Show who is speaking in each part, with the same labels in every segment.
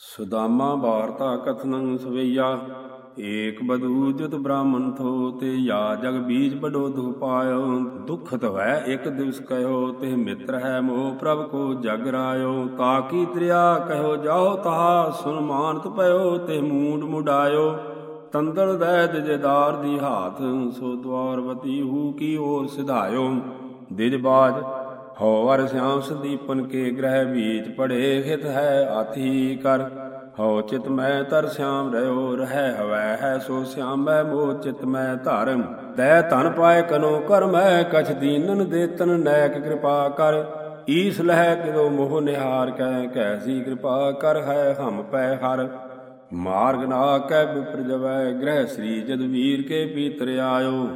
Speaker 1: ਸੁਦਾਮਾ ਵਾਰਤਾ ਕਥਨੰ ਸਵਈਆ, ਏਕ ਬਦੂ ਜੁਤ ਬ੍ਰਾਹਮਣ ਥੋ ਤੇ ਯਾ ਜਗ ਬੀਜ ਬਡੋ ਦੁਖ ਪਾਇਓ। ਦੁਖਤ ਹੈ ਇੱਕ ਦਿਵਸ ਕਹਿਓ ਤੇ ਮਿੱਤਰ ਹੈ ਮੋਹ ਪ੍ਰਭ ਕੋ ਜਗ ਰਾਇਓ। ਤਾਕੀ ਤ੍ਰਿਆ ਕਹਿਓ, ਜਾਓ ਤਹਾ ਸੁਨ ਮਾਨਤ ਪਇਓ ਤੇ ਮੂੰਡ ਮੁਡਾਇਓ ਤੰਦਲ ਦੈ ਦਿਜਦਾਰ ਦੀ ਹਾਥ, ਸੋ ਦਵਾਰਵਤੀ ਹੂ ਕੀ ਓਰ ਸਿਧਾਇਓ। ਦਿਜਬਾਜ ਹਉ ਅਰ ਸਿਆਮ ਸੰਦੀਪਨ ਕੇ ਗ੍ਰਹਿ ਬੀਚ ਪੜੇ ਹਿਤ ਹੈ ਆਥੀ ਕਰ। ਹਉ ਚਿਤ ਮੈਂ ਤਰ ਸਿਆਮ ਰਿਓ ਰਹਿ ਹਵੈ ਹੈ, ਸੋ ਸਿਆਮ ਮੈਂ ਮੋ ਚਿਤ ਮੈਂ ਧਰਮ। ਤੈ ਧਨ ਪਾਏ ਕਨੋ ਕਰ ਮੈਂ ਕਛ ਦੀਨਨ ਦੇਤਨ ਨੈਕ ਕਿਰਪਾ ਕਰ। ਈਸ ਲਹਿ ਕਿਦੋ ਮੋਹ ਨਿਹਾਰ ਕੈ ਕੈਸੀ ਕਿਰਪਾ ਕਰ ਹੈ ਹਮ ਪੈ ਹਰ। ਮਾਰਗ ਨਾ ਕੈ ਵਿਪਰ ਜਵੈ ਗ੍ਰਹਿ ਸ੍ਰੀ ਜਦ ਵੀਰ ਕੇ ਪੀਤਰ ਆਇਓ।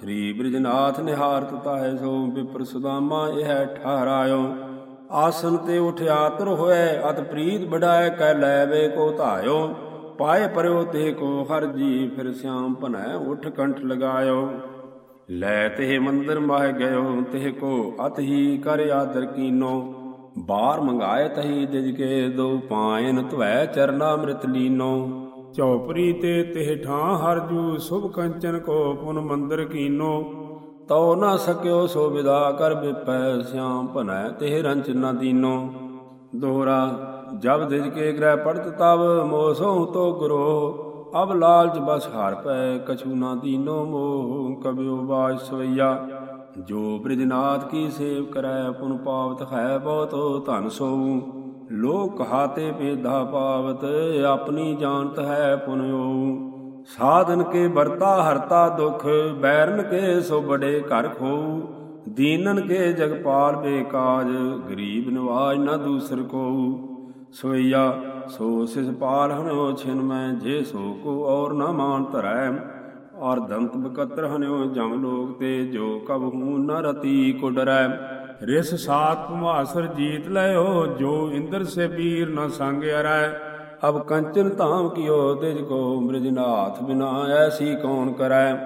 Speaker 1: ਸ੍ਰੀ ਬ੍ਰਿਜਨਾਥ ਨਿਹਾਰਤ ਤਾਹੇ ਸੋ ਬਿਪਰ ਸੁਦਾਮਾ ਇਹ ਠਹਰਾਇਓ। ਆਸਨ ਤੇ ਉਠਿਆ ਤੁਰ ਹੋਏ, ਅਤ ਪ੍ਰੀਤ ਬੜਾਏ ਕੈ ਲੈਵੇ ਕੋ ਧਾਇਓ। ਪਾਏ ਪਰਿਓ ਤੇ ਕੋ ਹਰ ਜੀ ਫਿਰ ਸਿਆਮ ਭਨੈ ਉਠ ਕੰਠ ਲਗਾਇਓ। ਲੈ ਤੇ ਮੰਦਰ ਮਾਹ ਗਇਓ, ਤੇ ਕੋ ਅਤ ਹੀ ਕਰ ਆਦਰ ਕੀਨੋ। ਬਾਹਰ ਮੰਗਾਏ ਤਹੀ ਦਿਜ ਕੇ ਦੋ ਪਾਇਨ ਧਵੈ ਚਰਨਾ ਅੰਮ੍ਰਿਤ ਲੀਨੋ। ਚੌਪਰੀ ਤੇ ਤਿਹ ਠਾਂ ਹਰਜੂ ਸੁਭ ਕੰਚਨ ਕੋ ਪੁਨ ਮੰਦਰ ਕੀਨੋ। ਤਉ ਨਾ ਸਕਿਓ ਸੋ ਵਿਦਾ ਕਰ ਬਿਪੈ ਸਿਆਮ ਭਨੈ ਤਿਹ ਰੰਚ ਨਾ ਦੀਨੋ। ਦੋਹਰਾ, ਜਬ ਦਿਜ ਕੇ ਗ੍ਰਹਿ ਪੜਤ ਤਬ ਮੋਸੋਂ ਤੋ ਗੁਰੋ। ਅਬ ਲਾਲਚ ਬਸ ਹਾਰ ਪੈ, ਕਛੂ ਨਾ ਦੀਨੋ ਮੋਹ ਕਬਿਓ ਬਾਜ ਸਵਈਆ। ਜੋ ਬ੍ਰਿਜਨਾਥ ਕੀ ਸੇਵ ਕਰੈ, ਪੁਨ ਪਾਵਤ ਹੈ ਬਹੁਤ ਧਨ ਸੋਊ ਲੋਕ ਕਹਾਤੇ ਭੇਦਾ ਪਾਵਤ, ਆਪਣੀ ਜਾਣਤ ਹੈ ਪੁਨਿਓ ਸਾਧਨ ਕੇ ਵਰਤਾ ਹਰਤਾ ਦੁਖ, ਬੈਰਨ ਕੇ ਸੋ ਬੜੇ ਘਰ ਖੋਊ। ਦੀਨਨ ਕੇ ਜਗਪਾਲ ਬੇਕਾਜ, ਗਰੀਬ ਨਿਵਾਜ ਨਾ ਦੂਸਰ ਕੋ ਸੋਈਆ, ਸੋ ਸਿਸ ਪਾਲ ਹਨੋ ਛਿਨ ਮੈਂ, ਜੇ ਸੋ ਕੋ ਔਰ ਨਾ ਮਾਨ ਧਰੈ। ਔਰ ਦੰਤ ਬਕਤਰ ਹਨਿਓ ਜਮ ਲੋਕ ਤੇ, ਜੋ ਕਬ ਹੂੰ ਨ ਰਤੀ ਕੋ ਡਰੈ ਰਿਸ ਸਾਤ ਭਮਾਸਰ ਜੀਤ ਲਿਓ ਜੋ ਇੰਦਰ ਸੇ ਵੀਰ ਨ ਸੰਗ ਅਰੈ ਅਬ ਕੰਚਨ ਧਾਮ ਕੀਓ, ਤਿਜ ਕੋ ਬ੍ਰਿਜਨਾਥ ਬਿਨਾ ਐਸੀ ਕੌਣ ਕਰੈ।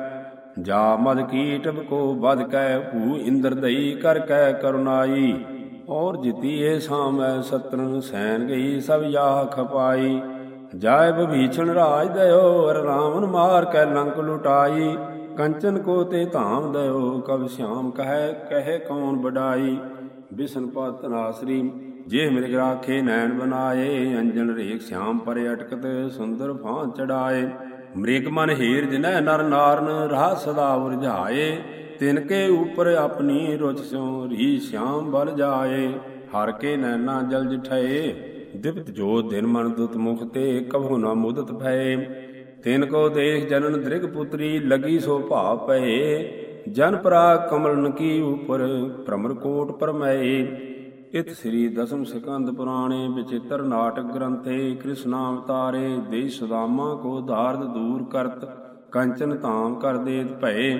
Speaker 1: ਜਾ ਮਦ ਕੀਟਬ ਕੋ ਬਦ ਕੈ, ਭੂ ਇੰਦਰ ਦਈ ਕਰ ਕੈ ਕਰੁਨਾਈ ਔਰ ਜਿਤੀ ਏ ਸਾਮੈ ਸਤਰਨ ਸੈਨ ਗਈ, ਸਭ ਯਾਹ ਖਪਾਈ। ਜਾਇ ਬਭੀਛਣ ਰਾਜ ਦਇਓ, ਅਰ ਰਾਵਨ ਮਾਰ ਕੈ ਲੰਕ ਲੁਟਾਈ। ਕੰਚਨ ਕੋ ਤੇ ਧਾਮ ਦਇਓ, ਕਬ ਸ਼ਾਮ ਕਹੈ, ਕਹੇ ਕੌਣ ਬਡਾਈ ਬਿਸ਼ਨ ਪਤ ਨਾਸਰੀ, ਜੇ ਮਿਲ ਰਾਖੇ ਨੈਣ ਬਨਾਏ, ਅੰਜਨ ਰੇਖ ਸ਼ਾਮ ਪਰ ਅਟਕਤ, ਸੁੰਦਰ ਫਾਂ ਚੜਾਏ। ਮ੍ਰਿਗ ਮਨ ਹੀਰ ਜਿਨੈ ਨਰ ਨਾਰਨ, ਰਹਾ ਸਦਾ ਉਰਝਾਏ। ਤਿਨ ਕੇ ਉਪਰ ਆਪਣੀ ਰੁਚ ਸਿਉ ਰੀ ਸ਼ਾਮ ਬਲ ਜਾਏ। ਹਰ ਕੇ ਨੈਣਾ ਜਲ ਜਿਠਏ ਦਿਪਤ ਜੋ ਦਿਨ ਮਨ ਦੁਤ ਮੁਖ ਤੇ, ਕਭੂ ਨਾ ਮੁਦਤ ਭਏ। ਤਿਨ ਕੋ ਦੇਖ ਜਨਨ ਦ੍ਰਿਗ ਪੁਤਰੀ, ਲਗੀ ਸੋ ਭਾਵ ਪਏ। ਜਨ ਪਰਾ ਕਮਲਨ ਕੀ ਉਪਰ, ਭ੍ਰਮਰ ਕੋਟ ਪਰਮਏ। ਇਤ ਸ੍ਰੀ ਦਸਮ ਸਕੰਦ ਪੁਰਾਣੇ ਵਿਚਿਤਰ ਨਾਟਕ ਗ੍ਰੰਥੇ ਕ੍ਰਿਸ਼ਨਾ ਅਵਤਾਰੇ ਦੇ ਸੁਦਾਮਾ ਕੋ ਧਾਰਦ ਦੂਰ ਕਰਤ, ਕੰਚਨ ਧਾਮ ਕਰ ਦੇਤ ਭਏ।